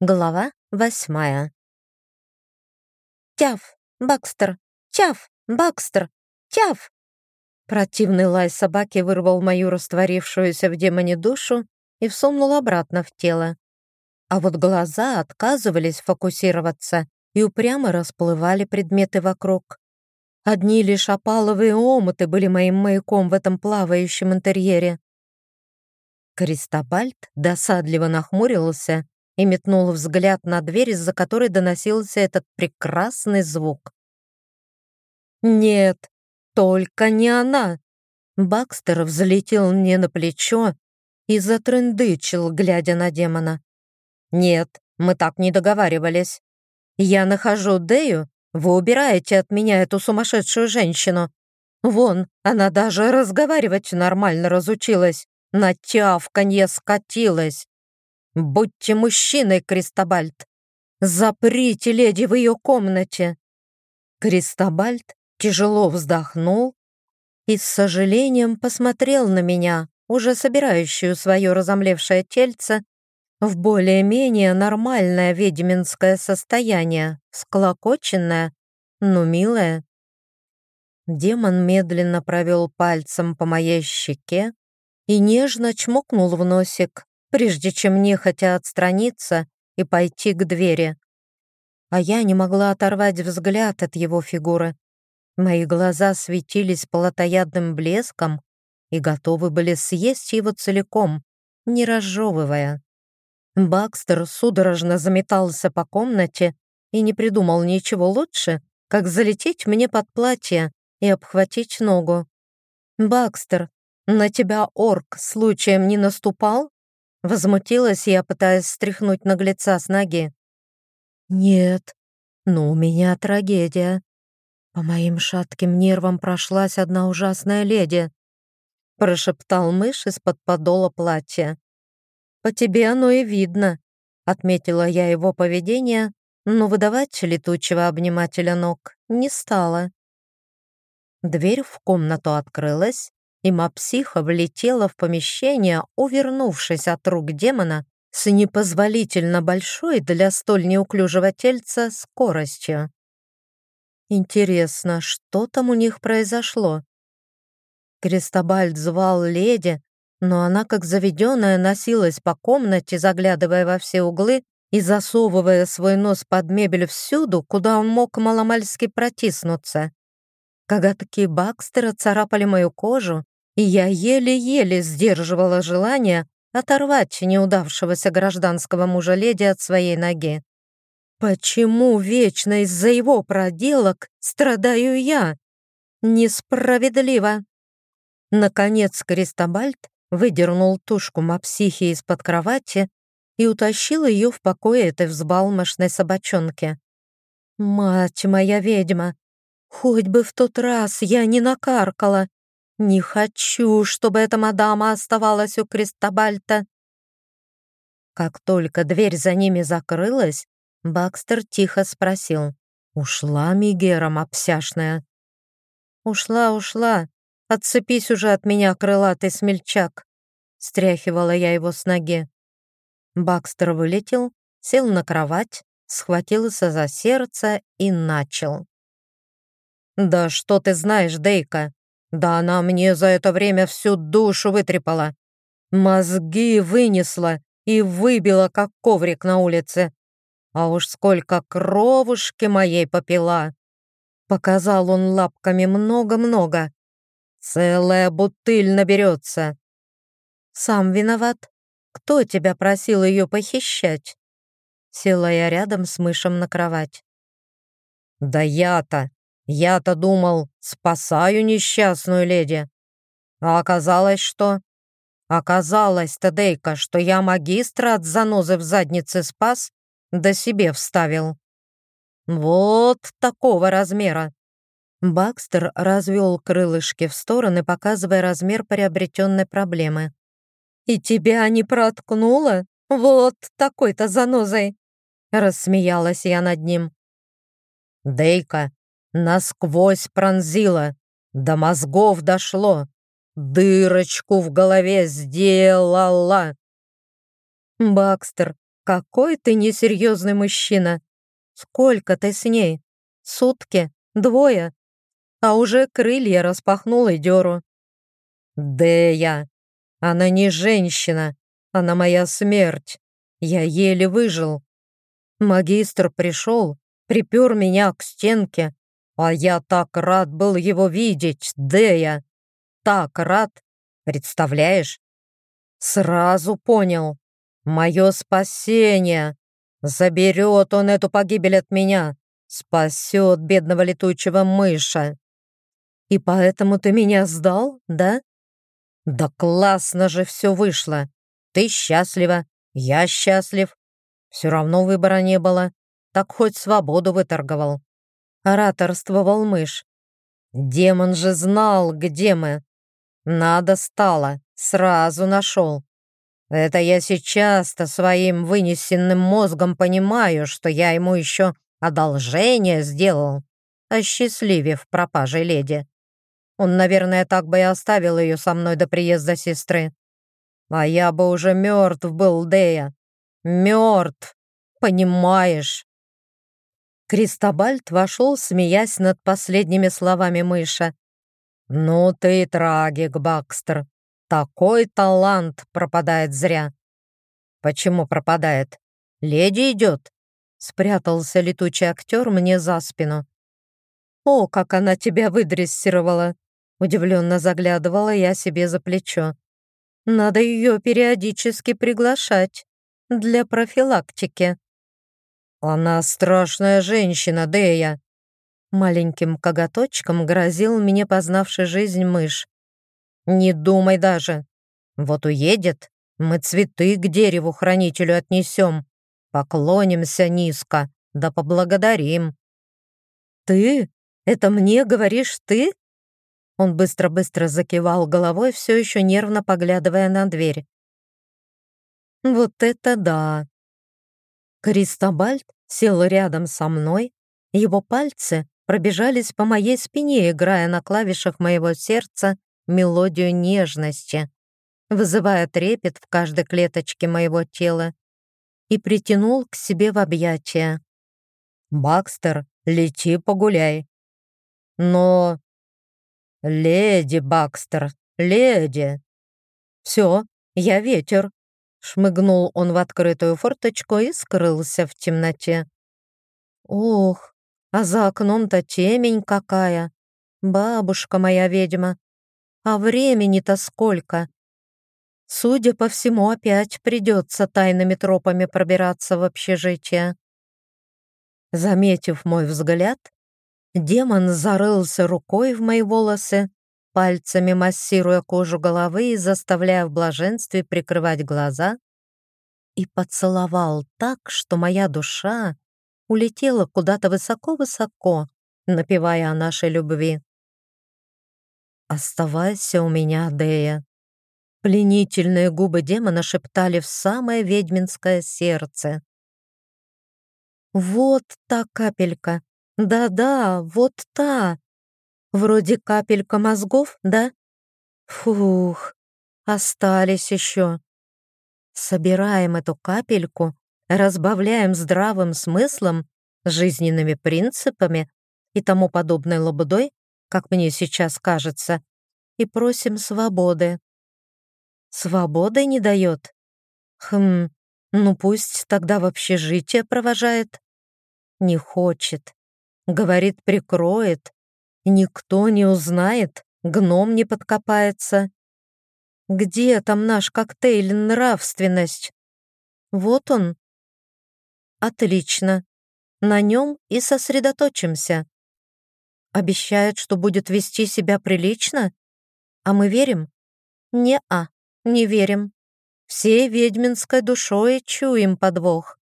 Глава восьмая. «Тяв! Бакстер! Тяв! Бакстер! Тяв!» Противный лай собаки вырвал мою растворившуюся в демоне душу и всунул обратно в тело. А вот глаза отказывались фокусироваться и упрямо расплывали предметы вокруг. Одни лишь опаловые омуты были моим маяком в этом плавающем интерьере. Кристобальд досадливо нахмурился и метнул взгляд на дверь, из-за которой доносился этот прекрасный звук. «Нет, только не она!» Бакстер взлетел мне на плечо и затрындычил, глядя на демона. «Нет, мы так не договаривались. Я нахожу Дею, вы убираете от меня эту сумасшедшую женщину. Вон, она даже разговаривать нормально разучилась, на тявканье скатилась. «Будьте мужчиной, Кристобальд! Заприте леди в ее комнате!» Кристобальд тяжело вздохнул и с сожалением посмотрел на меня, уже собирающую свое разомлевшее тельце, в более-менее нормальное ведьминское состояние, склокоченное, но милое. Демон медленно провел пальцем по моей щеке и нежно чмокнул в носик, прежде чем нехотя отстраниться и пойти к двери. А я не могла оторвать взгляд от его фигуры. Мои глаза светились плотоядным блеском и готовы были съесть его целиком, не разжевывая. Бакстер судорожно заметался по комнате и не придумал ничего лучше, как залететь мне под платье и обхватить ногу. «Бакстер, на тебя орк случаем не наступал?» Возмутилась я, пытаясь стряхнуть наглеца с ноги. «Нет, но у меня трагедия. По моим шатким нервам прошлась одна ужасная леди», прошептал мышь из-под подола платья. «По тебе оно и видно», отметила я его поведение, но выдавать летучего обнимателя ног не стала. Дверь в комнату открылась, и мапсиха влетела в помещение, увернувшись от рук демона с непозволительно большой для столь неуклюжего тельца скоростью. Интересно, что там у них произошло? Крестобальд звал леди, но она, как заведенная, носилась по комнате, заглядывая во все углы и засовывая свой нос под мебель всюду, куда он мог маломальски протиснуться. Коготки Бакстера царапали мою кожу, и я еле-еле сдерживала желание оторвать неудавшегося гражданского мужа леди от своей ноги. Почему вечно из-за его проделок страдаю я? Несправедливо. Наконец Кристобальд выдернул тушку мапсихи из-под кровати и утащил ее в покое этой взбалмошной собачонки. «Мать моя ведьма! Хоть бы в тот раз я не накаркала не хочу, чтобы эта мадама оставалась у Кристобальта. Как только дверь за ними закрылась, Бакстер тихо спросил. «Ушла Мигера мопсяшная?» «Ушла, ушла. Отцепись уже от меня, крылатый смельчак!» Стряхивала я его с ноги. Бакстер вылетел, сел на кровать, схватился за сердце и начал. «Да что ты знаешь, Дейка? Да она мне за это время всю душу вытрепала. Мозги вынесла и выбила, как коврик на улице. А уж сколько кровушки моей попила. Показал он лапками много-много. Целая бутыль наберется. Сам виноват. Кто тебя просил ее похищать? Села я рядом с мышем на кровать. Да я-то. Я-то думал, спасаю несчастную леди. А оказалось, что... Оказалось, Тадейка, что я магистра от занозы в заднице спас, да себе вставил. Вот такого размера. Бакстер развел крылышки в стороны, показывая размер приобретенной проблемы. «И тебя не проткнуло? Вот такой-то занозой!» Рассмеялась я над ним. «Дейка, Насквозь пронзила, до мозгов дошло, дырочку в голове сделала. Бакстер, какой ты несерьезный мужчина! Сколько ты с ней? Сутки? Двое? А уже крылья распахнул и дёру. Дея! Она не женщина, она моя смерть. Я еле выжил. Магистр пришел, припер меня к стенке, а я так рад был его видеть, Дея. Так рад, представляешь? Сразу понял. Мое спасение. Заберет он эту погибель от меня. Спасет бедного летучего мыша. И поэтому ты меня сдал, да? Да классно же все вышло. Ты счастлива, я счастлив. Все равно выбора не было. Так хоть свободу выторговал. Ораторствовал мышь. Демон же знал, где мы. Надо стало, сразу нашел. Это я сейчас-то своим вынесенным мозгом понимаю, что я ему еще одолжение сделал, осчастливив пропажей леди. Он, наверное, так бы и оставил ее со мной до приезда сестры. А я бы уже мертв был, Дея. Мертв, понимаешь? Кристобальд вошел, смеясь над последними словами мыша. «Ну ты трагик, Бакстер. Такой талант пропадает зря». «Почему пропадает? Леди идет?» Спрятался летучий актер мне за спину. «О, как она тебя выдрессировала!» Удивленно заглядывала я себе за плечо. «Надо ее периодически приглашать для профилактики». «Она страшная женщина, Дея!» Маленьким коготочком грозил мне познавший жизнь мышь. «Не думай даже. Вот уедет, мы цветы к дереву-хранителю отнесем, поклонимся низко, да поблагодарим». «Ты? Это мне говоришь ты?» Он быстро-быстро закивал головой, все еще нервно поглядывая на дверь. «Вот это да! Кристобальд сел рядом со мной, его пальцы пробежались по моей спине, играя на клавишах моего сердца мелодию нежности, вызывая трепет в каждой клеточке моего тела, и притянул к себе в объятия. «Бакстер, лети погуляй». «Но...» «Леди Бакстер, леди!» «Все, я ветер», Шмыгнул он в открытую форточку и скрылся в темноте. Ох, а за окном-то темень какая. Бабушка моя ведьма. А времени-то сколько? Судя по всему, опять придется тайными тропами пробираться в общежитие. Заметив мой взгляд, демон зарылся рукой в мои волосы пальцами массируя кожу головы и заставляя в блаженстве прикрывать глаза, и поцеловал так, что моя душа улетела куда-то высоко-высоко, напевая о нашей любви. «Оставайся у меня, Дея!» Пленительные губы демона шептали в самое ведьминское сердце. «Вот та капелька! Да-да, вот та!» Вроде капелька мозгов, да? Фух, остались еще. Собираем эту капельку, разбавляем здравым смыслом, жизненными принципами и тому подобной лабудой, как мне сейчас кажется, и просим свободы. Свободы не дает? Хм, ну пусть тогда в общежитие провожает. Не хочет. Говорит, прикроет, Никто не узнает, гном не подкопается. Где там наш коктейль «Нравственность»? Вот он. Отлично. На нем и сосредоточимся. Обещает, что будет вести себя прилично? А мы верим? Не-а, не верим. Всей ведьминской душой чуем подвох.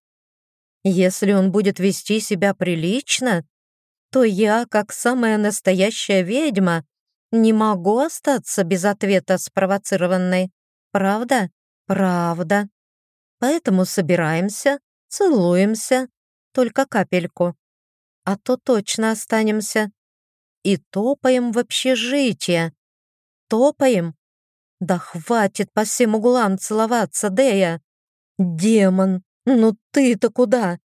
Если он будет вести себя прилично, то я, как самая настоящая ведьма, не могу остаться без ответа спровоцированной. Правда? Правда. Поэтому собираемся, целуемся, только капельку. А то точно останемся. И топаем в общежитие. Топаем. Да хватит по всем углам целоваться, Дея. Демон, ну ты-то куда?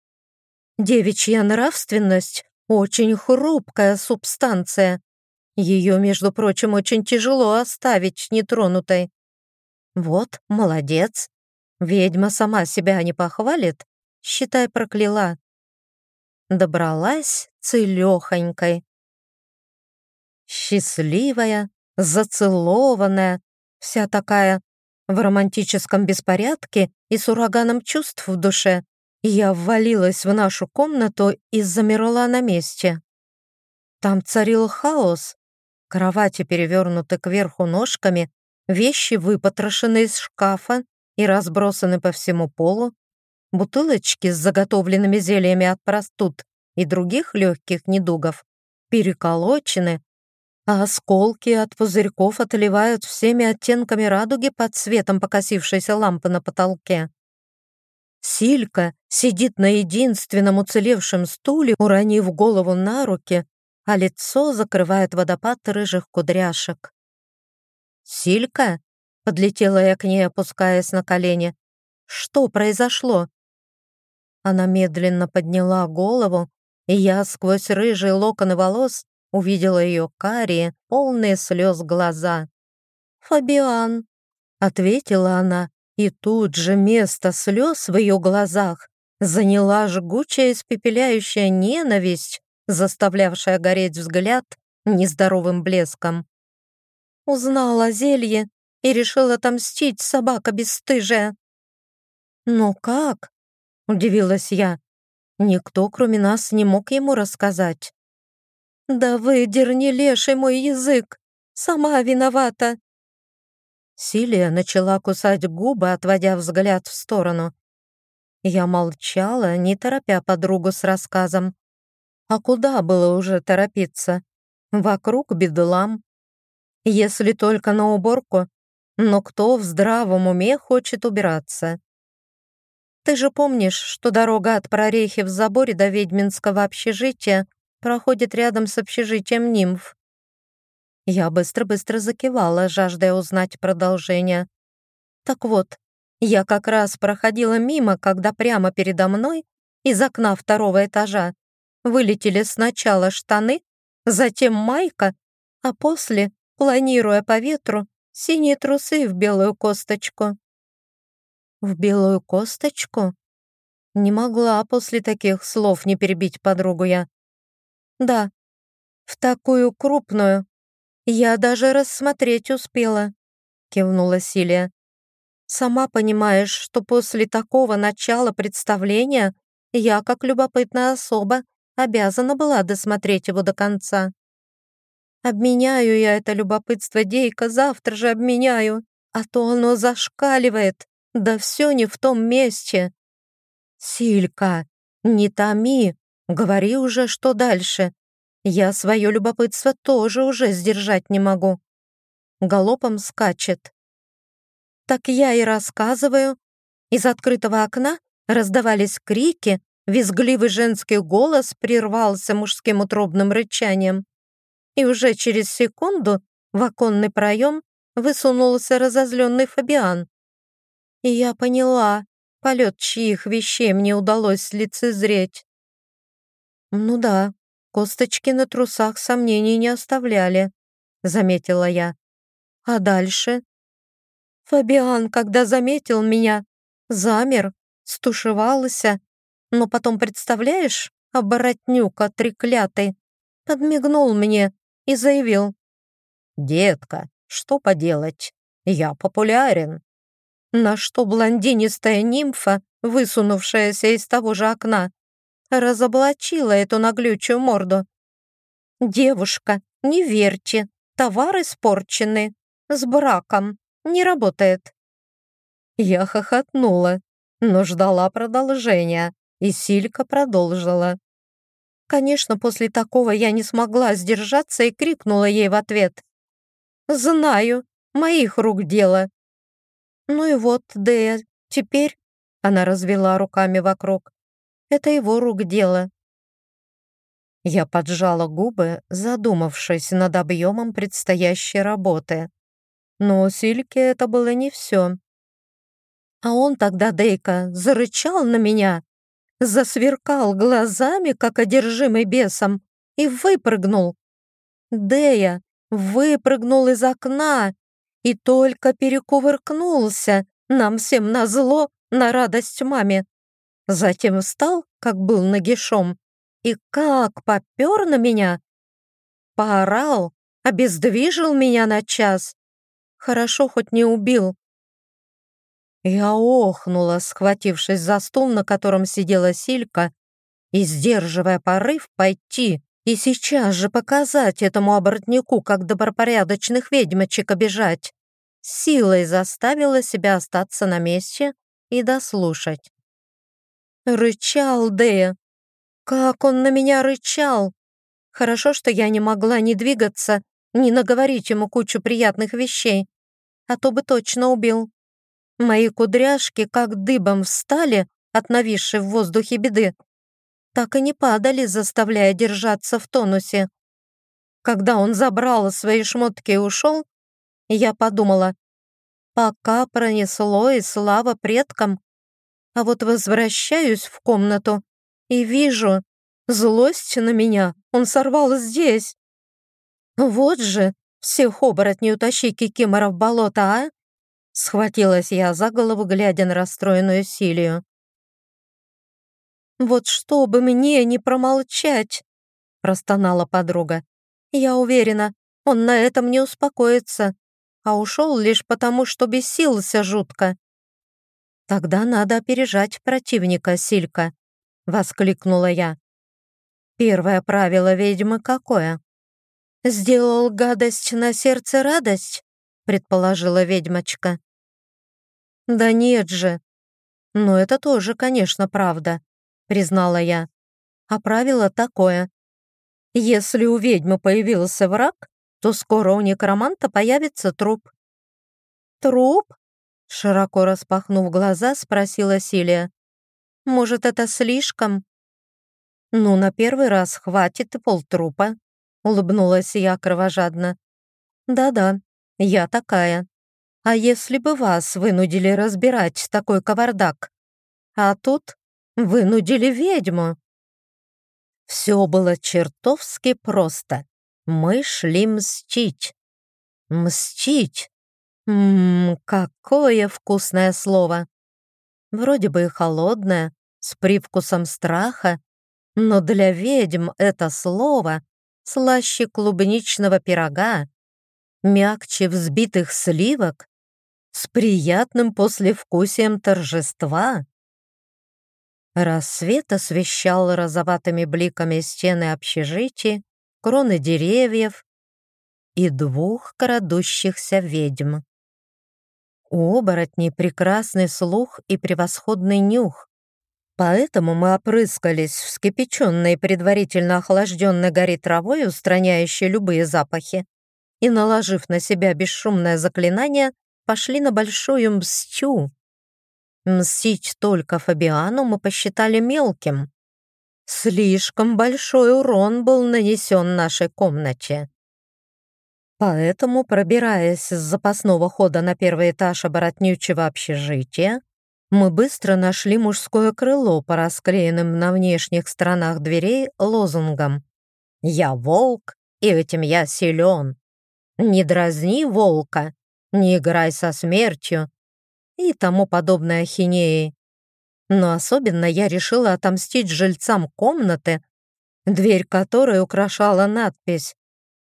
Девичья нравственность — очень хрупкая субстанция. Ее, между прочим, очень тяжело оставить нетронутой. Вот, молодец. Ведьма сама себя не похвалит, считай, прокляла. Добралась целехонькой. Счастливая, зацелованная, вся такая в романтическом беспорядке и с ураганом чувств в душе. Я ввалилась в нашу комнату и замерла на месте. Там царил хаос. Кровати перевернуты кверху ножками, вещи выпотрошены из шкафа и разбросаны по всему полу, бутылочки с заготовленными зельями от простуд и других легких недугов переколочены, а осколки от пузырьков отливают всеми оттенками радуги под светом покосившейся лампы на потолке. Силька сидит на единственном уцелевшем стуле, уронив голову на руки, а лицо закрывает водопад рыжих кудряшек. «Силька?» — подлетела я к ней, опускаясь на колени. «Что произошло?» Она медленно подняла голову, и я сквозь рыжие локоны волос увидела ее карие, полные слез глаза. «Фабиан», — ответила она, и тут же место слез в ее глазах заняла жгучая испепеляющая ненависть, заставлявшая гореть взгляд нездоровым блеском. Узнала зелье и решила отомстить, собака бесстыжая. «Но как?» — удивилась я. Никто, кроме нас, не мог ему рассказать. «Да выдерни, леший, мой язык! Сама виновата!» Силия начала кусать губы, отводя взгляд в сторону. Я молчала, не торопя подругу с рассказом. А куда было уже торопиться? Вокруг бедлам. Если только на уборку, но кто в здравом уме хочет убираться? Ты же помнишь, что дорога от прорехи в заборе до ведьминского общежития проходит рядом с общежитием нимф? Я быстро-быстро закивала, жаждая узнать продолжение. Так вот, я как раз проходила мимо, когда прямо передо мной из окна второго этажа вылетели сначала штаны, затем майка, а после, планируя по ветру, синие трусы в белую косточку. В белую косточку? Не могла после таких слов не перебить подругу я. Да, в такую крупную, «Я даже рассмотреть успела», — кивнула Силия. «Сама понимаешь, что после такого начала представления я, как любопытная особа, обязана была досмотреть его до конца. Обменяю я это любопытство Дейка, завтра же обменяю, а то оно зашкаливает, да все не в том месте. Силька, не томи, говори уже, что дальше. Я свое любопытство тоже уже сдержать не могу. Галопом скачет. Так я и рассказываю. Из открытого окна раздавались крики, визгливый женский голос прервался мужским утробным рычанием. И уже через секунду в оконный проем высунулся разозленный Фабиан. И я поняла, полет чьих вещей мне удалось лицезреть. Ну да, Косточки на трусах сомнений не оставляли, заметила я. А дальше? Фабиан, когда заметил меня, замер, стушевался, но потом, представляешь, оборотнюка треклятый, подмигнул мне и заявил. «Детка, что поделать? Я популярен». На что блондинистая нимфа, высунувшаяся из того же окна, разоблачила эту наглючую морду. «Девушка, не верьте, товар испорчены, с браком, не работает». Я хохотнула, но ждала продолжения, и Силька продолжила. Конечно, после такого я не смогла сдержаться и крикнула ей в ответ. «Знаю, моих рук дело». «Ну и вот, Дея, теперь...» Она развела руками вокруг. Это его рук дело. Я поджала губы, задумавшись над объемом предстоящей работы. Но у Сильки это было не все. А он тогда, Дейка, зарычал на меня, засверкал глазами, как одержимый бесом, и выпрыгнул. Дея выпрыгнул из окна и только перекувыркнулся, нам всем назло, на радость маме. Затем встал, как был нагишом, и как попер на меня. Поорал, обездвижил меня на час. Хорошо хоть не убил. Я охнула, схватившись за стул, на котором сидела Силька, и, сдерживая порыв, пойти и сейчас же показать этому оборотнику, как добропорядочных ведьмочек обижать. Силой заставила себя остаться на месте и дослушать. Рычал Дэя. Как он на меня рычал! Хорошо, что я не могла ни двигаться, ни наговорить ему кучу приятных вещей, а то бы точно убил. Мои кудряшки как дыбом встали от нависшей в воздухе беды, так и не падали, заставляя держаться в тонусе. Когда он забрал свои шмотки и ушел, я подумала, пока пронесло и слава предкам. А вот возвращаюсь в комнату и вижу, злость на меня он сорвал здесь. Вот же, всех оборотней утащи Кикимора в болото, а? Схватилась я за голову, глядя на расстроенную Силию. «Вот чтобы мне не промолчать!» — простонала подруга. «Я уверена, он на этом не успокоится, а ушел лишь потому, что бесился жутко». «Тогда надо опережать противника, Силька», — воскликнула я. «Первое правило ведьмы какое?» «Сделал гадость на сердце радость?» — предположила ведьмочка. «Да нет же!» «Но это тоже, конечно, правда признала я. А правило такое. Если у ведьмы появился враг, то скоро у некроманта появится труп. Труп? Широко распахнув глаза, спросила Силия. Может, это слишком? Ну, на первый раз хватит полтрупа, улыбнулась я кровожадно. Да-да, я такая. А если бы вас вынудили разбирать такой кавардак? А тут Вынудили ведьму. Все было чертовски просто. Мы шли мстить. Мстить. Ммм, какое вкусное слово. Вроде бы и холодное, с привкусом страха, но для ведьм это слово слаще клубничного пирога, мягче взбитых сливок, с приятным послевкусием торжества. Рассвет освещал розоватыми бликами стены общежития, кроны деревьев и двух крадущихся ведьм. У оборотней прекрасный слух и превосходный нюх, поэтому мы опрыскались вскипяченной предварительно охлажденной гори травой, устраняющей любые запахи, и, наложив на себя бесшумное заклинание, пошли на большую мстю, Мстить только Фабиану мы посчитали мелким. Слишком большой урон был нанесен нашей комнате. Поэтому, пробираясь с запасного хода на первый этаж оборотнючего общежития, мы быстро нашли мужское крыло по расклеенным на внешних сторонах дверей лозунгам «Я волк, и этим я силен. Не дразни волка, не играй со смертью, и тому подобное ахинеи. Но особенно я решила отомстить жильцам комнаты, дверь которой украшала надпись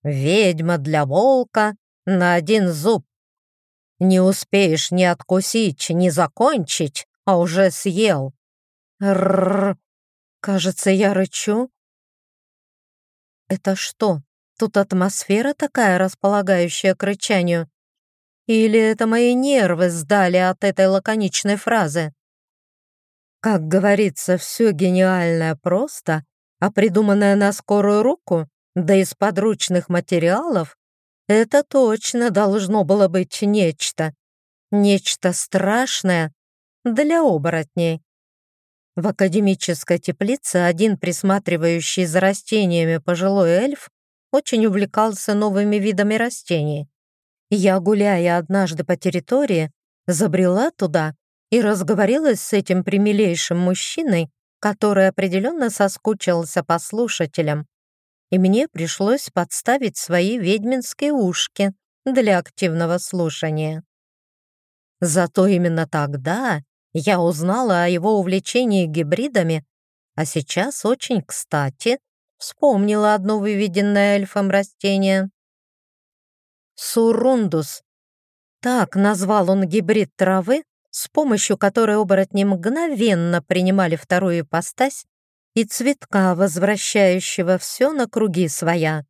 «Ведьма для волка на один зуб». Не успеешь ни откусить, ни закончить, а уже съел. Рррр, кажется, я рычу. Это что, тут атмосфера такая, располагающая к рычанию? Или это мои нервы сдали от этой лаконичной фразы? Как говорится, все гениальное просто, а придуманное на скорую руку, да из подручных материалов, это точно должно было быть нечто. Нечто страшное для оборотней. В академической теплице один присматривающий за растениями пожилой эльф очень увлекался новыми видами растений. Я, гуляя однажды по территории, забрела туда и разговорилась с этим примилейшим мужчиной, который определенно соскучился по слушателям, и мне пришлось подставить свои ведьминские ушки для активного слушания. Зато именно тогда я узнала о его увлечении гибридами, а сейчас очень кстати вспомнила одно выведенное эльфом растение. Сурундус. Так назвал он гибрид травы, с помощью которой оборотни мгновенно принимали вторую ипостась и цветка, возвращающего все на круги своя.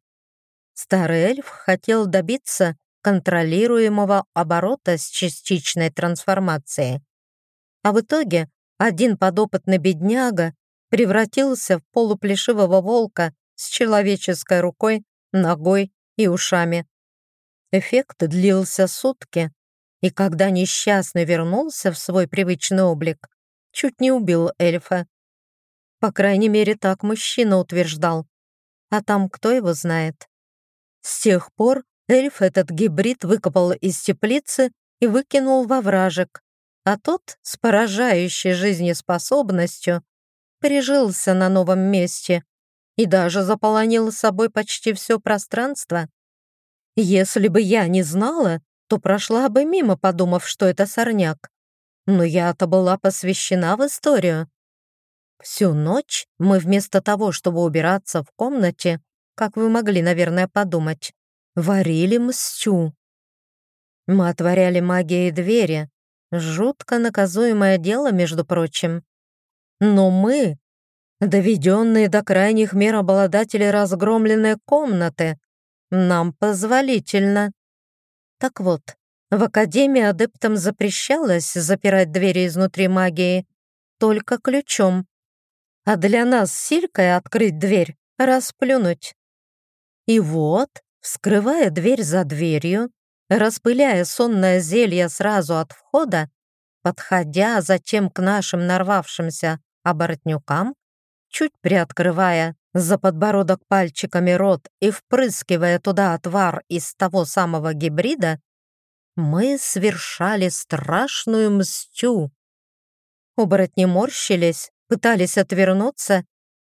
Старый эльф хотел добиться контролируемого оборота с частичной трансформацией. А в итоге один подопытный бедняга превратился в полуплешивого волка с человеческой рукой, ногой и ушами. Эффект длился сутки, и когда несчастный вернулся в свой привычный облик, чуть не убил эльфа. По крайней мере, так мужчина утверждал. А там кто его знает? С тех пор эльф этот гибрид выкопал из теплицы и выкинул во вражек, а тот с поражающей жизнеспособностью прижился на новом месте и даже заполонил собой почти все пространство. Если бы я не знала, то прошла бы мимо, подумав, что это сорняк. Но я-то была посвящена в историю. Всю ночь мы вместо того, чтобы убираться в комнате, как вы могли, наверное, подумать, варили мстю. Мы отворяли магией двери. Жутко наказуемое дело, между прочим. Но мы, доведенные до крайних мер обладатели разгромленной комнаты, нам позволительно. Так вот, в Академии адептам запрещалось запирать двери изнутри магии только ключом, а для нас силькой открыть дверь, расплюнуть. И вот, вскрывая дверь за дверью, распыляя сонное зелье сразу от входа, подходя затем к нашим нарвавшимся оборотнюкам, чуть приоткрывая за подбородок пальчиками рот и впрыскивая туда отвар из того самого гибрида, мы совершали страшную мстю. Оборотни морщились, пытались отвернуться,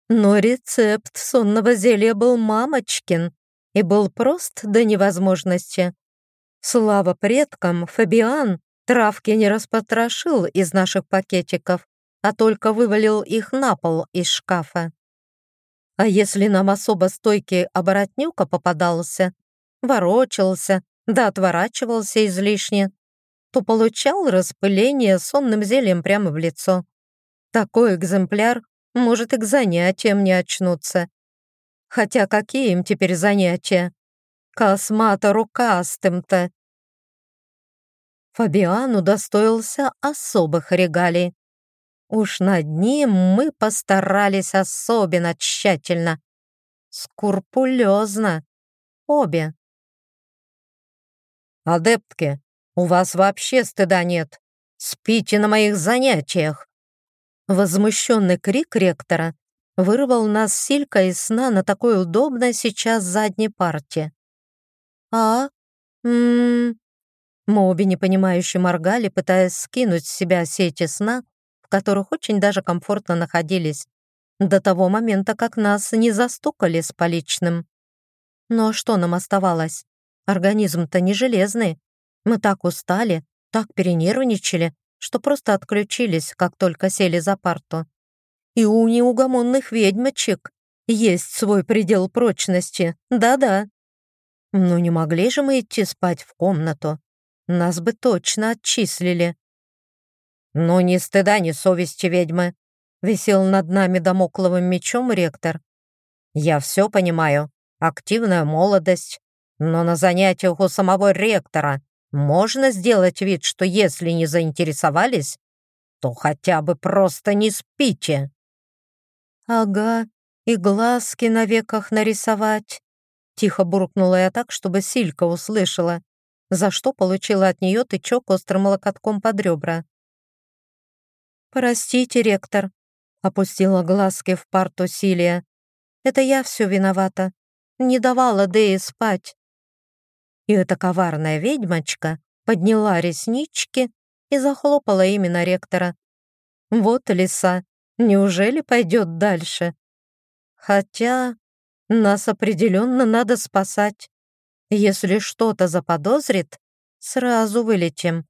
но рецепт сонного зелья был мамочкин и был прост до невозможности. Слава предкам, Фабиан травки не распотрошил из наших пакетиков, а только вывалил их на пол из шкафа. А если нам особо стойкий оборотнюка попадался, ворочался, да отворачивался излишне, то получал распыление сонным зельем прямо в лицо. Такой экземпляр может и к занятиям не очнуться. Хотя какие им теперь занятия? Космато-рукастым-то. Фабиан удостоился особых регалий. Уж над ним мы постарались особенно тщательно. Скрупулезно. Обе. «Адептки, у вас вообще стыда нет. Спите на моих занятиях!» Возмущенный крик ректора вырвал нас Силька из сна на такой удобной сейчас задней парте. «А? М-м-м...» Мы обе непонимающе моргали, пытаясь скинуть с себя сети сна, в которых очень даже комфортно находились, до того момента, как нас не застукали с поличным. Ну а что нам оставалось? Организм-то не железный. Мы так устали, так перенервничали, что просто отключились, как только сели за парту. И у неугомонных ведьмочек есть свой предел прочности, да-да. Но не могли же мы идти спать в комнату нас бы точно отчислили. «Ну, ни стыда, ни совести ведьмы!» — висел над нами домокловым мечом ректор. «Я все понимаю. Активная молодость. Но на занятиях у самого ректора можно сделать вид, что если не заинтересовались, то хотя бы просто не спите». «Ага, и глазки на веках нарисовать», — тихо буркнула я так, чтобы Силька услышала за что получила от нее тычок острым локотком под ребра. «Простите, ректор», — опустила глазки в парту Силия. «Это я все виновата. Не давала Дэи спать». И эта коварная ведьмочка подняла реснички и захлопала именно ректора. Вот лиса, неужели пойдет дальше? Хотя нас определенно надо спасать. Если что-то заподозрит, сразу вылетим.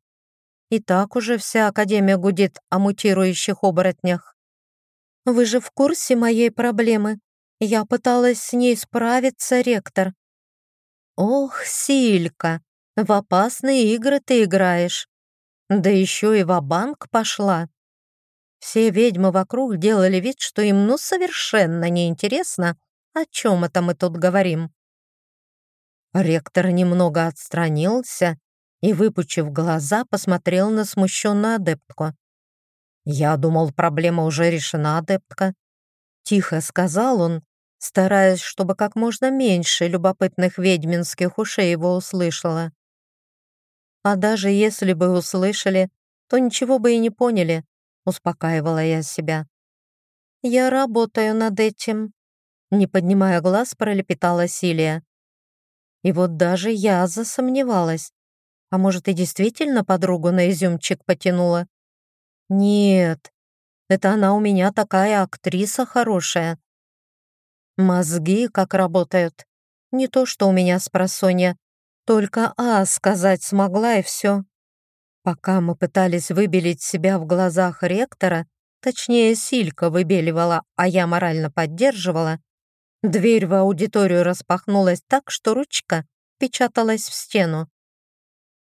И так уже вся Академия гудит о мутирующих оборотнях. Вы же в курсе моей проблемы? Я пыталась с ней справиться, ректор. Ох, Силька, в опасные игры ты играешь. Да еще и в банк пошла. Все ведьмы вокруг делали вид, что им ну совершенно неинтересно, о чем это мы тут говорим. Ректор немного отстранился и, выпучив глаза, посмотрел на смущенную адептку. «Я думал, проблема уже решена, адептка». Тихо сказал он, стараясь, чтобы как можно меньше любопытных ведьминских ушей его услышало. А даже если бы услышали, то ничего бы и не поняли, успокаивала я себя. «Я работаю над этим», — не поднимая глаз, пролепетала Силия. И вот даже я засомневалась. А может, и действительно подругу на изюмчик потянула? Нет, это она у меня такая актриса хорошая. Мозги как работают. Не то, что у меня с просонья. Только «а» сказать смогла и все. Пока мы пытались выбелить себя в глазах ректора, точнее, Силька выбеливала, а я морально поддерживала, дверь в аудиторию распахнулась так, что ручка печаталась в стену.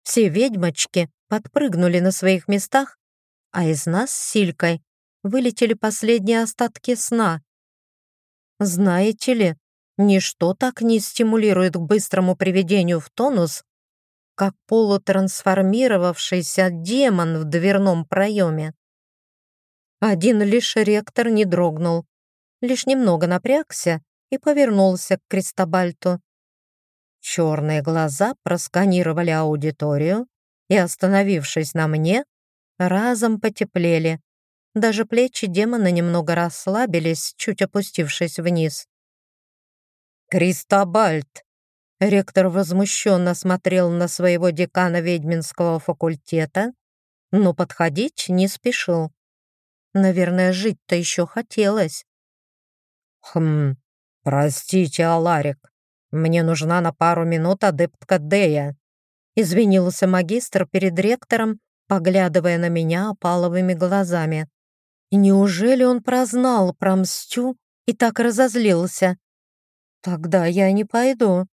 Все ведьмочки подпрыгнули на своих местах, а из нас с Силькой вылетели последние остатки сна. Знаете ли, ничто так не стимулирует к быстрому приведению в тонус, как полутрансформировавшийся демон в дверном проеме. Один лишь ректор не дрогнул, лишь немного напрягся и повернулся к Кристобальту. Черные глаза просканировали аудиторию и, остановившись на мне, разом потеплели. Даже плечи демона немного расслабились, чуть опустившись вниз. «Кристобальт!» Ректор возмущенно смотрел на своего декана ведьминского факультета, но подходить не спешил. Наверное, жить-то еще хотелось. «Хм, простите, Аларик, мне нужна на пару минут адептка Дея», извинился магистр перед ректором, поглядывая на меня опаловыми глазами. Неужели он прознал про мстю и так разозлился? Тогда я не пойду.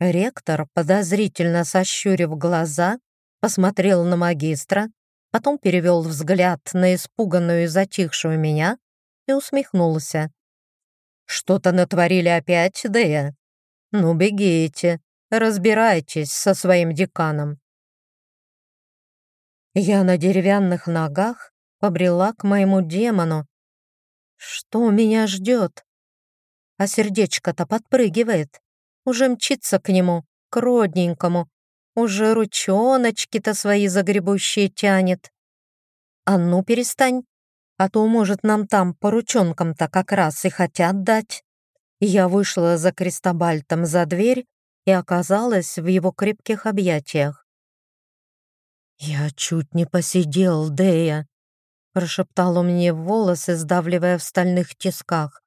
Ректор, подозрительно сощурив глаза, посмотрел на магистра, потом перевел взгляд на испуганную и затихшую меня и усмехнулся. «Что-то натворили опять, Дея? Ну, бегите, разбирайтесь со своим деканом». Я на деревянных ногах побрела к моему демону. Что меня ждет? А сердечко-то подпрыгивает уже мчится к нему, к родненькому, уже ручоночки-то свои загребущие тянет. А ну перестань, а то, может, нам там по ручонкам-то как раз и хотят дать. Я вышла за Кристобальтом за дверь и оказалась в его крепких объятиях. «Я чуть не посидел, Дея», — прошептал он мне в волосы, сдавливая в стальных тисках.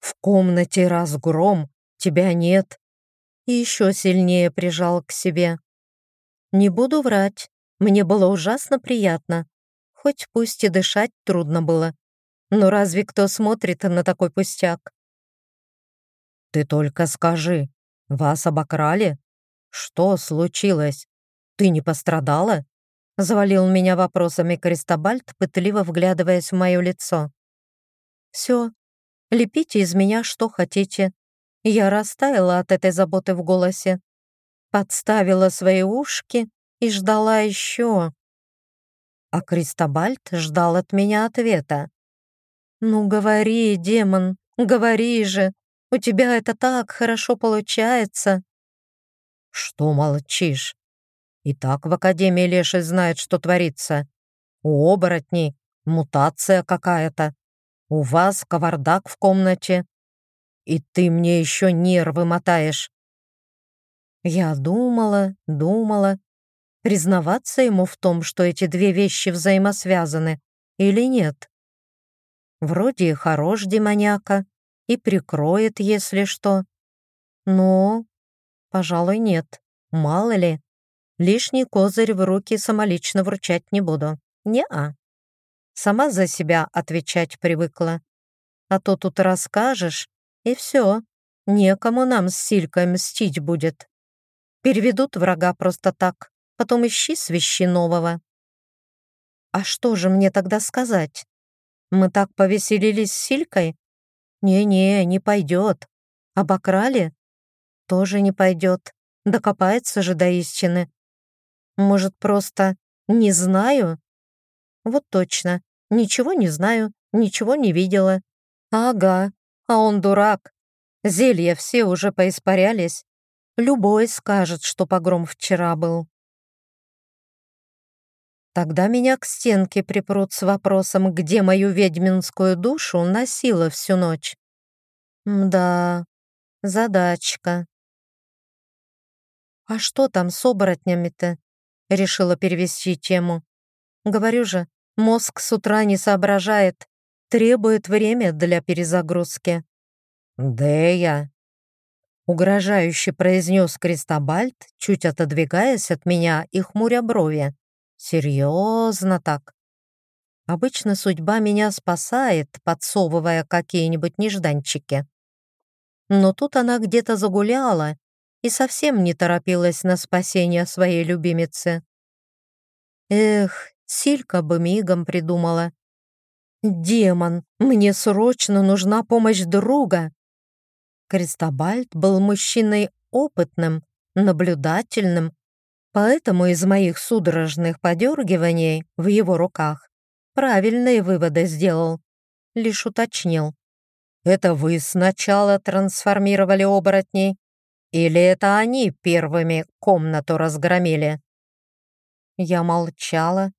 «В комнате разгром, тебя нет, и еще сильнее прижал к себе. Не буду врать, мне было ужасно приятно, хоть пусть и дышать трудно было. Но разве кто смотрит на такой пустяк? «Ты только скажи, вас обокрали? Что случилось? Ты не пострадала?» Завалил меня вопросами Кристобальт, пытливо вглядываясь в мое лицо. «Все, лепите из меня что хотите. Я растаяла от этой заботы в голосе, подставила свои ушки и ждала еще. А Кристобальд ждал от меня ответа. «Ну говори, демон, говори же, у тебя это так хорошо получается». «Что молчишь? И так в Академии Леший знает, что творится. У оборотней мутация какая-то. У вас кавардак в комнате. И ты мне еще нервы мотаешь. Я думала, думала, Признаваться ему в том, что эти две вещи взаимосвязаны, или нет? Вроде и хорош демоняка, и прикроет, если что. Но, пожалуй, нет. Мало ли. Лишний козырь в руки самолично вручать не буду. Не-а. Сама за себя отвечать привыкла. А то тут расскажешь, и все. Некому нам с Силькой мстить будет. Переведут врага просто так, потом ищи свищи нового. А что же мне тогда сказать? Мы так повеселились с Силькой? Не-не, не пойдет. Обокрали? Тоже не пойдет. Докопается же до истины. Может, просто не знаю? Вот точно. Ничего не знаю, ничего не видела. Ага, а он дурак. Зелья все уже поиспарялись. Любой скажет, что погром вчера был. Тогда меня к стенке припрут с вопросом, где мою ведьминскую душу носила всю ночь. Да, задачка. «А что там с оборотнями-то?» Решила перевести тему. Говорю же, мозг с утра не соображает, требует время для перезагрузки. «Дея!» Угрожающе произнес Кристобальд, чуть отодвигаясь от меня и хмуря брови. Серьезно так. Обычно судьба меня спасает, подсовывая какие-нибудь нежданчики. Но тут она где-то загуляла и совсем не торопилась на спасение своей любимицы. Эх, Силька бы мигом придумала. «Демон, мне срочно нужна помощь друга!» Кристобальд был мужчиной опытным, наблюдательным Поэтому из моих судорожных подергиваний в его руках правильные выводы сделал. Лишь уточнил. «Это вы сначала трансформировали оборотней? Или это они первыми комнату разгромили?» Я молчала.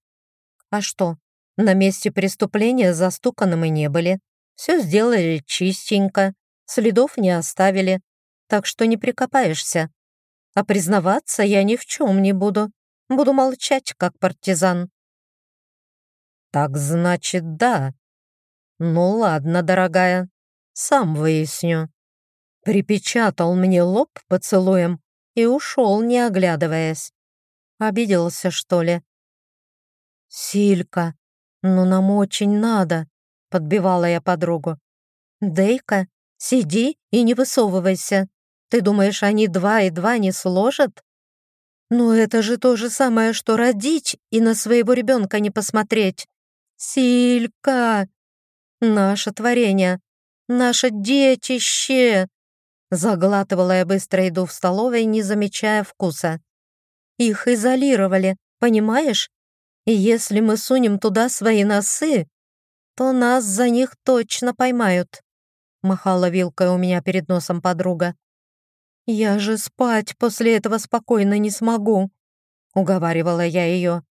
«А что, на месте преступления застуканы мы не были. Все сделали чистенько, следов не оставили, так что не прикопаешься. А признаваться я ни в чем не буду. Буду молчать, как партизан. Так значит, да. Ну ладно, дорогая, сам выясню. Припечатал мне лоб поцелуем и ушел, не оглядываясь. Обиделся, что ли? «Силька, ну нам очень надо», — подбивала я подругу. «Дейка, сиди и не высовывайся. Ты думаешь, они два и два не сложат? Ну это же то же самое, что родить и на своего ребенка не посмотреть. Силька! Наше творение, наше детище!» Заглатывала я быстро еду в столовой, не замечая вкуса. «Их изолировали, понимаешь? И если мы сунем туда свои носы, то нас за них точно поймают», махала вилкой у меня перед носом подруга. «Я же спать после этого спокойно не смогу», — уговаривала я ее.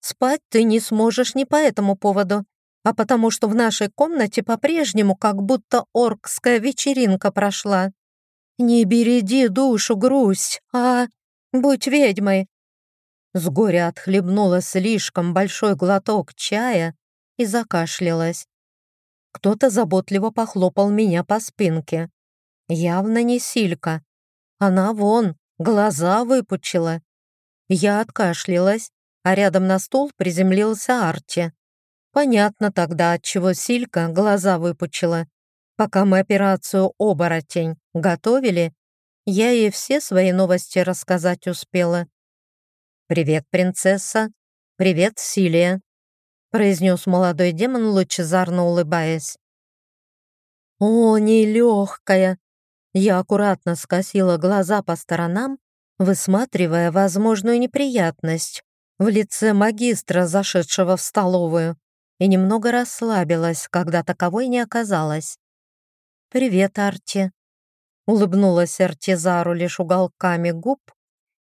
«Спать ты не сможешь не по этому поводу, а потому что в нашей комнате по-прежнему как будто оркская вечеринка прошла. Не береди душу, грусть, а будь ведьмой». С горя отхлебнула слишком большой глоток чая и закашлялась. Кто-то заботливо похлопал меня по спинке. Явно не Силька, она вон, глаза выпучила. Я откашлялась, а рядом на стол приземлился Арти. Понятно тогда, отчего Силька глаза выпучила. Пока мы операцию «Оборотень» готовили, я ей все свои новости рассказать успела. «Привет, принцесса! Привет, Силия!» произнес молодой демон, лучезарно улыбаясь. «О, нелегкая! Я аккуратно скосила глаза по сторонам, высматривая возможную неприятность в лице магистра, зашедшего в столовую, и немного расслабилась, когда таковой не оказалось. «Привет, Арти!» Улыбнулась Артизару лишь уголками губ,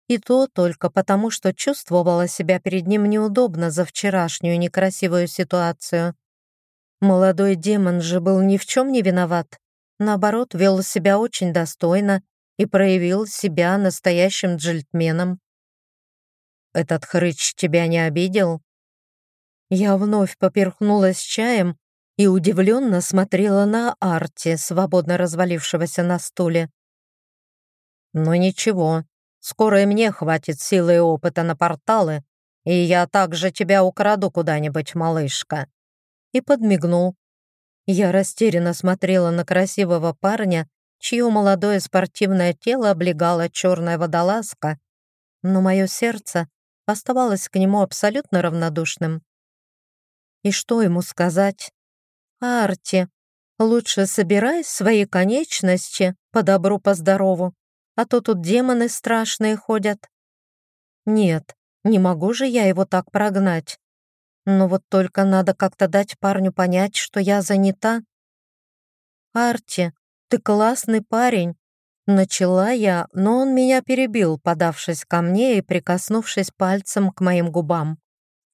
и то только потому, что чувствовала себя перед ним неудобно за вчерашнюю некрасивую ситуацию. Молодой демон же был ни в чем не виноват. Наоборот, вел себя очень достойно и проявил себя настоящим джельтменом. этот хрыч тебя не обидел?» Я вновь поперхнулась чаем и удивленно смотрела на Арти, свободно развалившегося на стуле. «Ну ничего, скоро и мне хватит силы и опыта на порталы, и я также тебя украду куда-нибудь, малышка». И подмигнул. Я растерянно смотрела на красивого парня, чье молодое спортивное тело облегала черная водолазка, но мое сердце оставалось к нему абсолютно равнодушным. И что ему сказать? «Арти, лучше собирай свои конечности по добру, по здорову, а то тут демоны страшные ходят». «Нет, не могу же я его так прогнать. Но вот только надо как-то дать парню понять, что я занята». «Арти, ты классный парень», Начала я, но он меня перебил, подавшись ко мне и прикоснувшись пальцем к моим губам.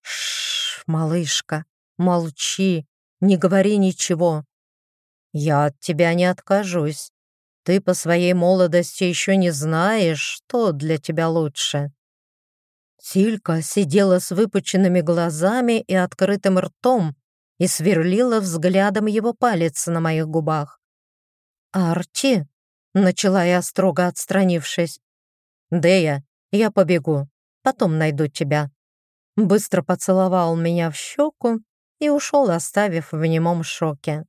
Шш, малышка, молчи, не говори ничего. Я от тебя не откажусь. Ты по своей молодости еще не знаешь, что для тебя лучше. Силька сидела с выпученными глазами и открытым ртом и сверлила взглядом его палец на моих губах. «Арти?» — начала я, строго отстранившись. «Дея, я побегу, потом найду тебя». Быстро поцеловал меня в щеку и ушел, оставив в немом шоке.